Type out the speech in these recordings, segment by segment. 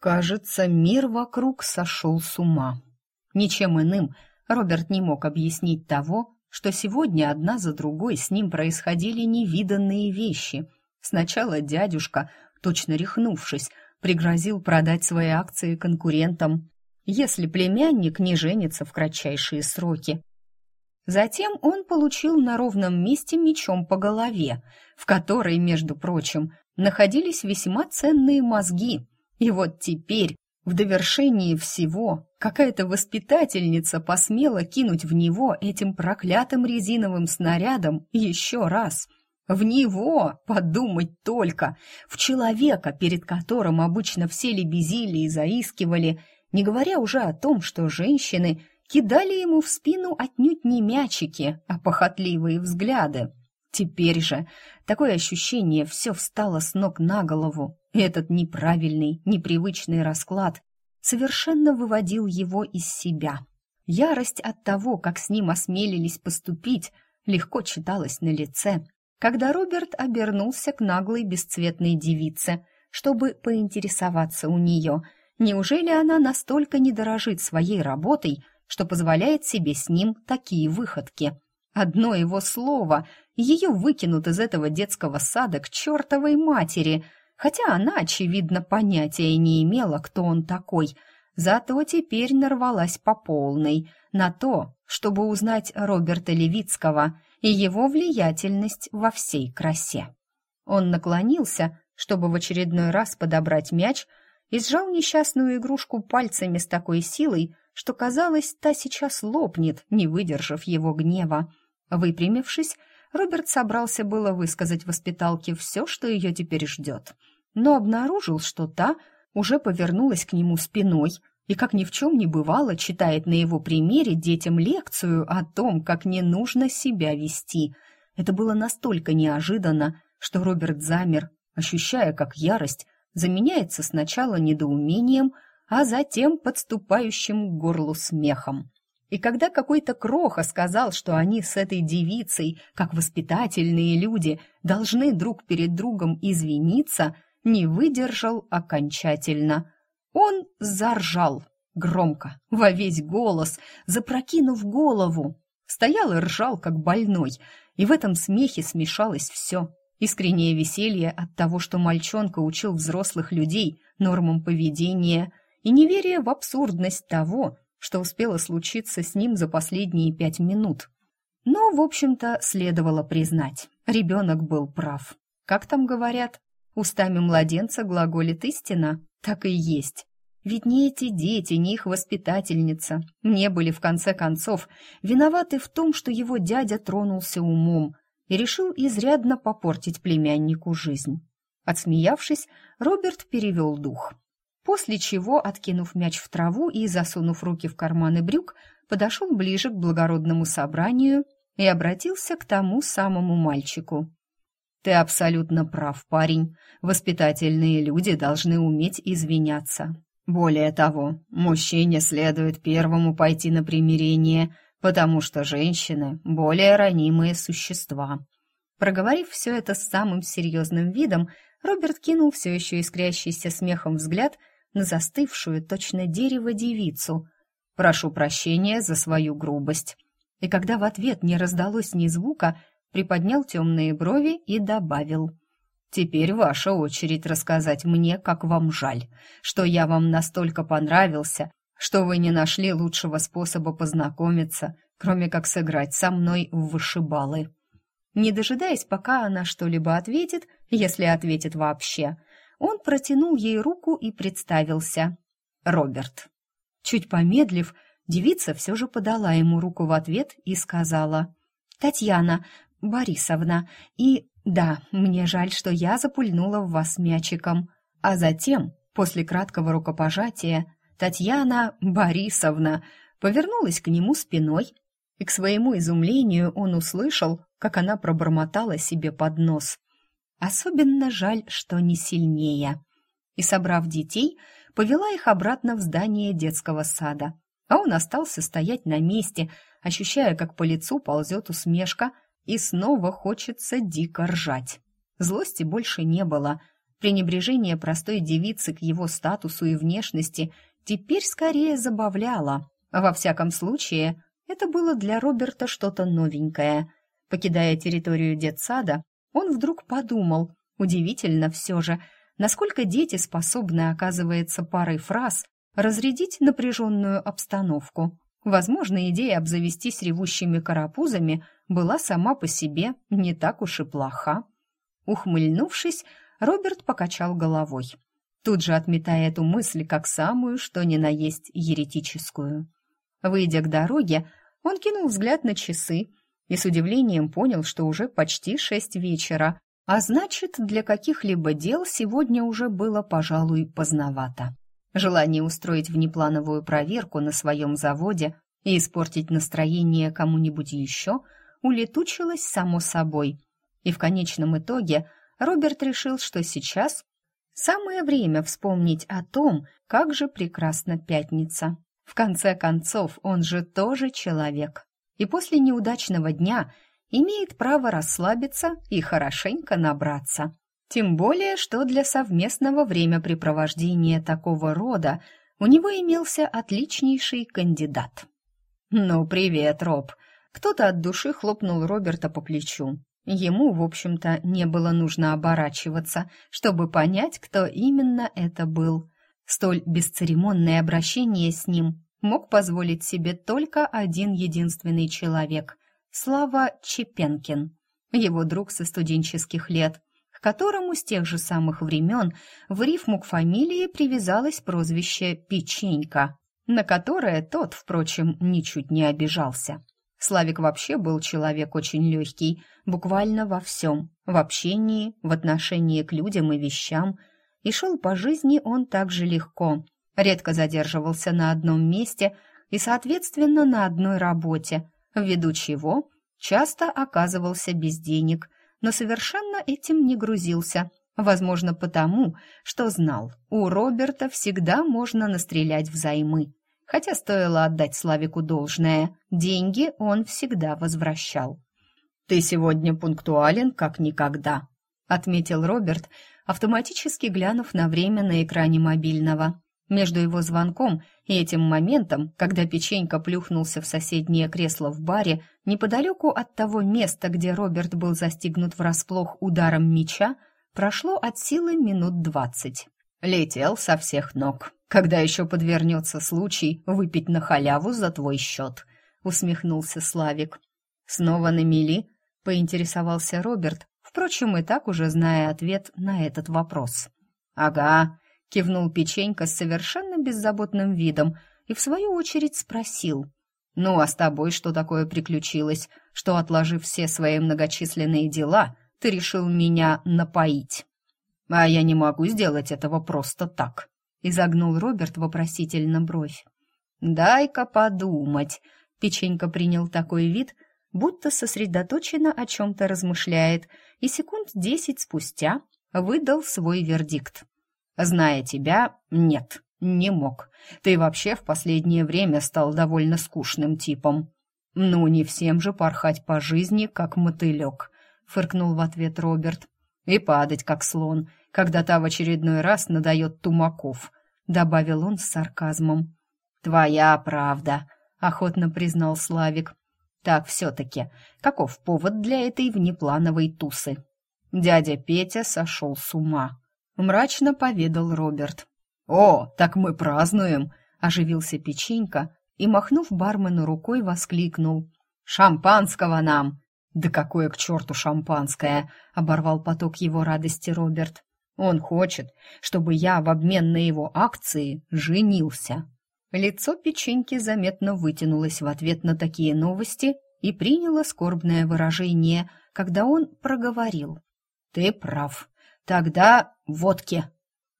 Кажется, мир вокруг сошел с ума. Ничем иным Роберт не мог объяснить того, что сегодня одна за другой с ним происходили невиданные вещи. Сначала дядюшка, точно рехнувшись, пригрозил продать свои акции конкурентам, если племянник не женится в кратчайшие сроки. Затем он получил на ровном месте мечом по голове, в которой, между прочим, находились весьма ценные мозги. И вот теперь, в довершении всего, какая-то воспитательница посмела кинуть в него этим проклятым резиновым снарядом еще раз. В него, подумать только, в человека, перед которым обычно все лебезили и заискивали, не говоря уже о том, что женщины кидали ему в спину отнюдь не мячики, а похотливые взгляды. Теперь же такое ощущение все встало с ног на голову, этот неправильный, непривычный расклад совершенно выводил его из себя. Ярость от того, как с ним осмелились поступить, легко читалась на лице, когда Роберт обернулся к наглой бесцветной девице, чтобы поинтересоваться у нее, неужели она настолько не дорожит своей работой, что позволяет себе с ним такие выходки. Одно его слово, ее выкинут из этого детского сада к чертовой матери, хотя она, очевидно, понятия не имела, кто он такой, зато теперь нарвалась по полной на то, чтобы узнать Роберта Левицкого и его влиятельность во всей красе. Он наклонился, чтобы в очередной раз подобрать мяч, и сжал несчастную игрушку пальцами с такой силой, что, казалось, та сейчас лопнет, не выдержав его гнева. Выпрямившись, Роберт собрался было высказать воспиталке все, что ее теперь ждет, но обнаружил, что та уже повернулась к нему спиной и, как ни в чем не бывало, читает на его примере детям лекцию о том, как не нужно себя вести. Это было настолько неожиданно, что Роберт замер, ощущая, как ярость заменяется сначала недоумением, а затем подступающим к горлу смехом. И когда какой-то кроха сказал, что они с этой девицей, как воспитательные люди, должны друг перед другом извиниться, не выдержал окончательно. Он заржал громко, во весь голос, запрокинув голову. Стоял и ржал, как больной, и в этом смехе смешалось все. Искреннее веселье от того, что мальчонка учил взрослых людей нормам поведения, и неверие в абсурдность того, что успело случиться с ним за последние пять минут. Но, в общем-то, следовало признать, ребенок был прав. Как там говорят, устами младенца глаголит истина, так и есть. Ведь ни эти дети, ни их воспитательница не были, в конце концов, виноваты в том, что его дядя тронулся умом и решил изрядно попортить племяннику жизнь. Отсмеявшись, Роберт перевел дух после чего, откинув мяч в траву и засунув руки в карманы брюк, подошел ближе к благородному собранию и обратился к тому самому мальчику. «Ты абсолютно прав, парень. Воспитательные люди должны уметь извиняться. Более того, мужчине следует первому пойти на примирение, потому что женщины — более ранимые существа». Проговорив все это с самым серьезным видом, Роберт кинул все еще искрящийся смехом взгляд на застывшую точно дерево девицу. «Прошу прощения за свою грубость». И когда в ответ не раздалось ни звука, приподнял темные брови и добавил. «Теперь ваша очередь рассказать мне, как вам жаль, что я вам настолько понравился, что вы не нашли лучшего способа познакомиться, кроме как сыграть со мной в вышибалы». Не дожидаясь, пока она что-либо ответит, если ответит вообще, он протянул ей руку и представился. Роберт. Чуть помедлив, девица все же подала ему руку в ответ и сказала. «Татьяна Борисовна, и да, мне жаль, что я запульнула в вас мячиком». А затем, после краткого рукопожатия, Татьяна Борисовна повернулась к нему спиной, и к своему изумлению он услышал, как она пробормотала себе под нос. Особенно жаль, что не сильнее. И, собрав детей, повела их обратно в здание детского сада. А он остался стоять на месте, ощущая, как по лицу ползет усмешка, и снова хочется дико ржать. Злости больше не было, Пренебрежение простой девицы к его статусу и внешности теперь скорее забавляло. Во всяком случае, это было для Роберта что-то новенькое. Покидая территорию детсада, он вдруг подумал, удивительно все же, насколько дети способны, оказывается, парой фраз разрядить напряженную обстановку. Возможно, идея обзавестись ревущими карапузами была сама по себе не так уж и плоха. Ухмыльнувшись, Роберт покачал головой, тут же отметая эту мысль как самую, что ни на есть еретическую. Выйдя к дороге, он кинул взгляд на часы и с удивлением понял, что уже почти шесть вечера, а значит, для каких-либо дел сегодня уже было, пожалуй, поздновато. Желание устроить внеплановую проверку на своем заводе и испортить настроение кому-нибудь еще улетучилось само собой. И в конечном итоге – Роберт решил, что сейчас самое время вспомнить о том, как же прекрасна пятница. В конце концов, он же тоже человек. И после неудачного дня имеет право расслабиться и хорошенько набраться. Тем более, что для совместного времяпрепровождения такого рода у него имелся отличнейший кандидат. «Ну, привет, Роб!» Кто-то от души хлопнул Роберта по плечу. Ему, в общем-то, не было нужно оборачиваться, чтобы понять, кто именно это был. Столь бесцеремонное обращение с ним мог позволить себе только один единственный человек — Слава Чепенкин, его друг со студенческих лет, к которому с тех же самых времен в рифму к фамилии привязалось прозвище «Печенька», на которое тот, впрочем, ничуть не обижался. Славик вообще был человек очень легкий, буквально во всем, в общении, в отношении к людям и вещам, и шел по жизни он также легко, редко задерживался на одном месте и, соответственно, на одной работе, ввиду чего часто оказывался без денег, но совершенно этим не грузился, возможно, потому, что знал, у Роберта всегда можно настрелять взаймы. Хотя стоило отдать Славику должное, деньги он всегда возвращал. «Ты сегодня пунктуален, как никогда», — отметил Роберт, автоматически глянув на время на экране мобильного. Между его звонком и этим моментом, когда печенька плюхнулся в соседнее кресло в баре, неподалеку от того места, где Роберт был застигнут врасплох ударом меча, прошло от силы минут двадцать. Летел со всех ног. Когда еще подвернется случай выпить на халяву за твой счет?» — усмехнулся Славик. «Снова на мели?» — поинтересовался Роберт, впрочем, и так уже зная ответ на этот вопрос. «Ага», — кивнул Печенька с совершенно беззаботным видом и, в свою очередь, спросил. «Ну, а с тобой что такое приключилось, что, отложив все свои многочисленные дела, ты решил меня напоить?» «А я не могу сделать этого просто так», — изогнул Роберт вопросительно бровь. «Дай-ка подумать», — печенька принял такой вид, будто сосредоточенно о чем-то размышляет, и секунд десять спустя выдал свой вердикт. «Зная тебя, нет, не мог. Ты вообще в последнее время стал довольно скучным типом». «Ну, не всем же порхать по жизни, как мотылек», — фыркнул в ответ Роберт. «И падать, как слон, когда та в очередной раз надает тумаков», — добавил он с сарказмом. «Твоя правда», — охотно признал Славик. «Так все-таки, каков повод для этой внеплановой тусы?» Дядя Петя сошел с ума. Мрачно поведал Роберт. «О, так мы празднуем!» — оживился печенька и, махнув бармену рукой, воскликнул. «Шампанского нам!» «Да какое к черту шампанское!» — оборвал поток его радости Роберт. Он хочет, чтобы я в обмен на его акции женился. Лицо печеньки заметно вытянулось в ответ на такие новости и приняло скорбное выражение, когда он проговорил. «Ты прав. Тогда водки!»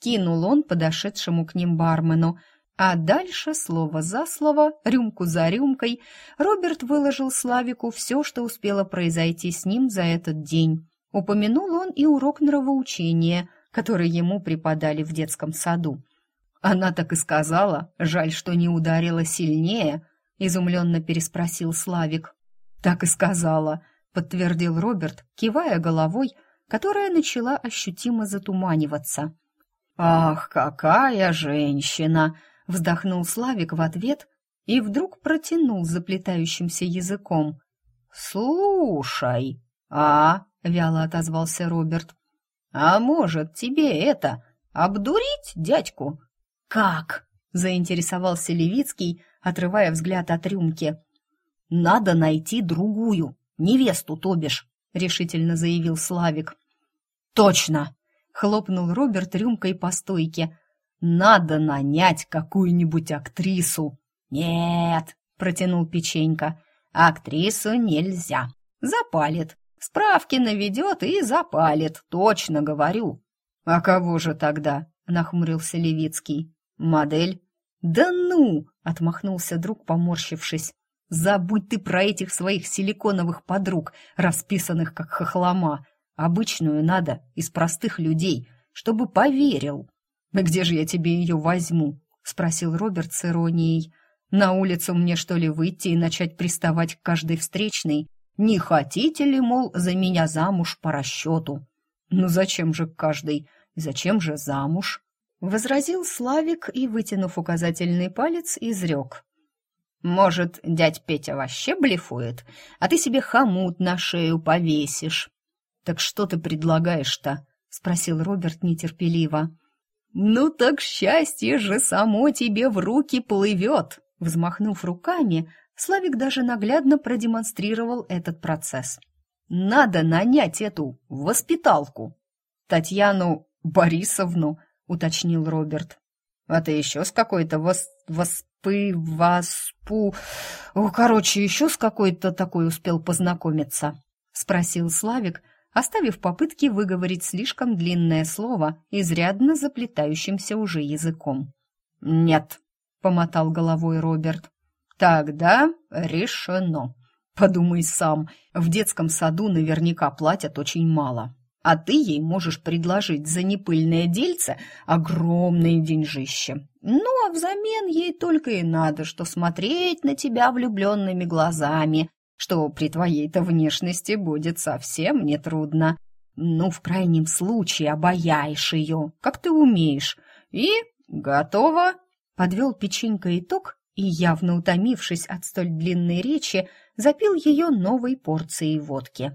Кинул он подошедшему к ним бармену, а дальше, слово за слово, рюмку за рюмкой, Роберт выложил Славику все, что успело произойти с ним за этот день. Упомянул он и урок нравоучения, которые ему преподали в детском саду. Она так и сказала, жаль, что не ударила сильнее, изумленно переспросил Славик. Так и сказала, подтвердил Роберт, кивая головой которая начала ощутимо затуманиваться. «Ах, какая женщина!» — вздохнул Славик в ответ и вдруг протянул заплетающимся языком. «Слушай!» «А?» — вяло отозвался Роберт. «А может, тебе это, обдурить дядьку?» «Как?» — заинтересовался Левицкий, отрывая взгляд от рюмки. «Надо найти другую, невесту, то бишь», — решительно заявил Славик. «Точно!» — хлопнул Роберт рюмкой по стойке. «Надо нанять какую-нибудь актрису». «Нет», — протянул Печенька, — «актрису нельзя. Запалит. Справки наведет и запалит, точно говорю». «А кого же тогда?» — нахмурился Левицкий. «Модель?» «Да ну!» — отмахнулся друг, поморщившись. «Забудь ты про этих своих силиконовых подруг, расписанных как хохлома. Обычную надо, из простых людей, чтобы поверил». «Где же я тебе ее возьму?» — спросил Роберт с иронией. «На улицу мне, что ли, выйти и начать приставать к каждой встречной? Не хотите ли, мол, за меня замуж по расчету?» «Ну зачем же каждый? Зачем же замуж?» Возразил Славик и, вытянув указательный палец, изрек. «Может, дядь Петя вообще блефует, а ты себе хомут на шею повесишь?» «Так что ты предлагаешь-то?» — спросил Роберт нетерпеливо. «Ну так счастье же само тебе в руки плывет!» Взмахнув руками, Славик даже наглядно продемонстрировал этот процесс. «Надо нанять эту воспиталку!» «Татьяну Борисовну!» — уточнил Роберт. «А ты еще с какой-то вос... воспы... воспу... О, короче, еще с какой-то такой успел познакомиться?» — спросил Славик, оставив попытки выговорить слишком длинное слово изрядно заплетающимся уже языком. «Нет», — помотал головой Роберт. «Тогда решено. Подумай сам, в детском саду наверняка платят очень мало а ты ей можешь предложить за непыльное дельце огромные деньжище. Ну, а взамен ей только и надо, что смотреть на тебя влюбленными глазами, что при твоей-то внешности будет совсем нетрудно. Ну, в крайнем случае, обаяешь ее, как ты умеешь. И готово. Подвел печенька итог и, явно утомившись от столь длинной речи, запил ее новой порцией водки.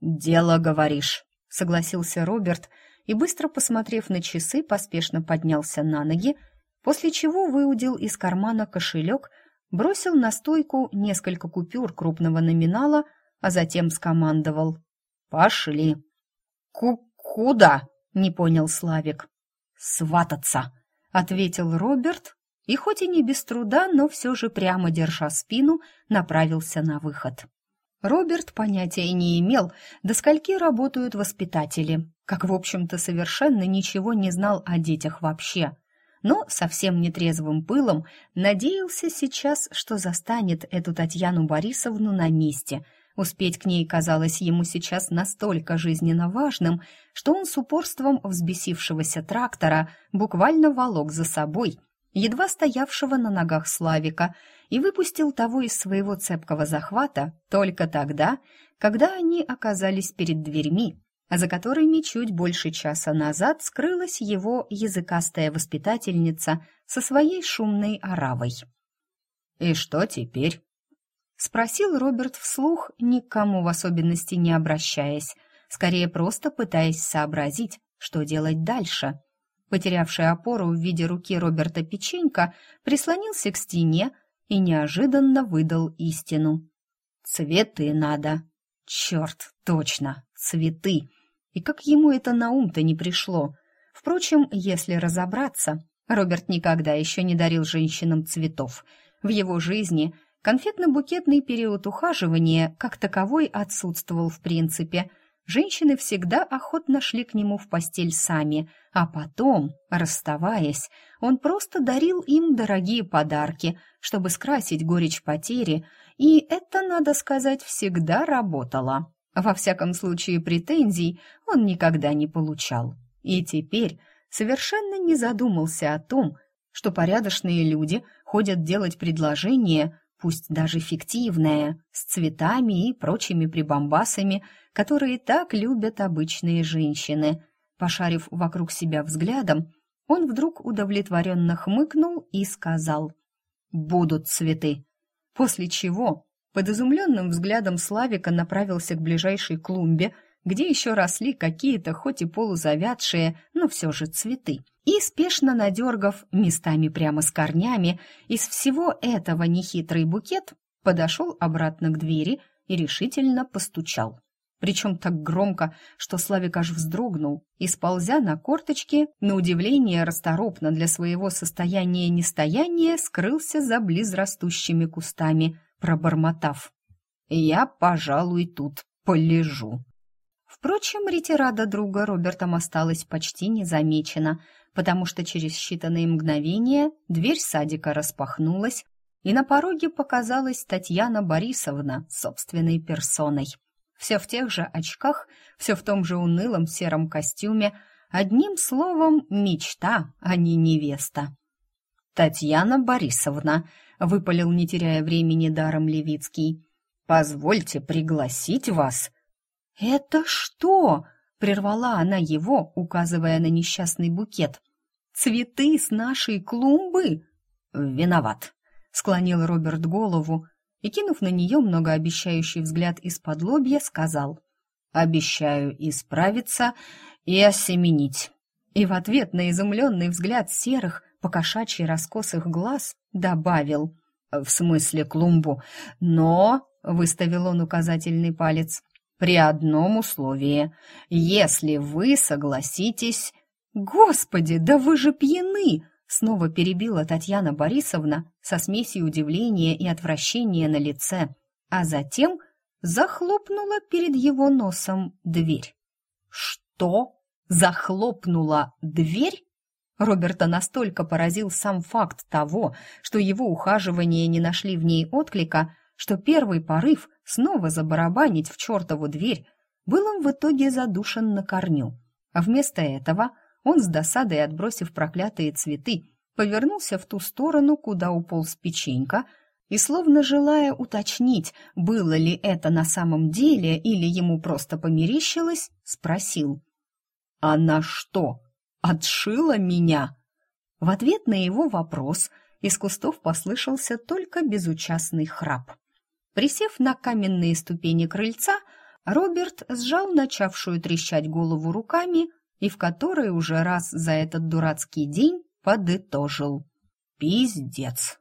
«Дело, говоришь», — согласился Роберт и, быстро посмотрев на часы, поспешно поднялся на ноги, после чего выудил из кармана кошелек, бросил на стойку несколько купюр крупного номинала, а затем скомандовал «Пошли». Ку «Куда?» — не понял Славик. «Свататься», — ответил Роберт, и хоть и не без труда, но все же прямо держа спину, направился на выход. Роберт понятия не имел, до скольки работают воспитатели, как, в общем-то, совершенно ничего не знал о детях вообще. Но совсем нетрезвым пылом надеялся сейчас, что застанет эту Татьяну Борисовну на месте. Успеть к ней казалось ему сейчас настолько жизненно важным, что он с упорством взбесившегося трактора буквально волок за собой едва стоявшего на ногах Славика, и выпустил того из своего цепкого захвата только тогда, когда они оказались перед дверьми, а за которыми чуть больше часа назад скрылась его языкастая воспитательница со своей шумной оравой. «И что теперь?» — спросил Роберт вслух, никому в особенности не обращаясь, скорее просто пытаясь сообразить, что делать дальше. Потерявший опору в виде руки Роберта Печенька прислонился к стене, и неожиданно выдал истину. «Цветы надо!» «Черт, точно, цветы!» И как ему это на ум-то не пришло? Впрочем, если разобраться, Роберт никогда еще не дарил женщинам цветов. В его жизни конфетно-букетный период ухаживания как таковой отсутствовал в принципе – женщины всегда охотно шли к нему в постель сами, а потом, расставаясь, он просто дарил им дорогие подарки, чтобы скрасить горечь потери, и это, надо сказать, всегда работало. Во всяком случае, претензий он никогда не получал. И теперь совершенно не задумался о том, что порядочные люди ходят делать предложения пусть даже фиктивное, с цветами и прочими прибамбасами, которые так любят обычные женщины. Пошарив вокруг себя взглядом, он вдруг удовлетворенно хмыкнул и сказал «Будут цветы». После чего под изумленным взглядом Славика направился к ближайшей клумбе, где еще росли какие-то, хоть и полузавядшие, но все же цветы. И, спешно надергав, местами прямо с корнями, из всего этого нехитрый букет подошел обратно к двери и решительно постучал причем так громко, что Славик аж вздрогнул и, сползя на корточки, на удивление расторопно для своего состояния нестояния, скрылся за близрастущими кустами, пробормотав. «Я, пожалуй, тут полежу». Впрочем, ретирада друга Робертом осталась почти незамечена, потому что через считанные мгновения дверь садика распахнулась, и на пороге показалась Татьяна Борисовна собственной персоной – все в тех же очках, все в том же унылом сером костюме, одним словом, мечта, а не невеста. «Татьяна Борисовна», — выпалил, не теряя времени даром Левицкий, — «позвольте пригласить вас». «Это что?» — прервала она его, указывая на несчастный букет. «Цветы с нашей клумбы?» «Виноват», — склонил Роберт голову, и, кинув на нее многообещающий взгляд из-под лобья, сказал «Обещаю исправиться и осеменить». И в ответ на изумленный взгляд серых, покошачьи раскосых глаз добавил «В смысле клумбу, но...» — выставил он указательный палец. «При одном условии. Если вы согласитесь...» «Господи, да вы же пьяны!» Снова перебила Татьяна Борисовна со смесью удивления и отвращения на лице, а затем захлопнула перед его носом дверь. «Что? Захлопнула дверь?» Роберта настолько поразил сам факт того, что его ухаживания не нашли в ней отклика, что первый порыв снова забарабанить в чертову дверь был он в итоге задушен на корню. А вместо этого он с досадой, отбросив проклятые цветы, повернулся в ту сторону, куда уполз печенька, и, словно желая уточнить, было ли это на самом деле или ему просто померещилось, спросил. «Она что, отшила меня?» В ответ на его вопрос из кустов послышался только безучастный храп. Присев на каменные ступени крыльца, Роберт сжал начавшую трещать голову руками и в которой уже раз за этот дурацкий день подытожил. Пиздец.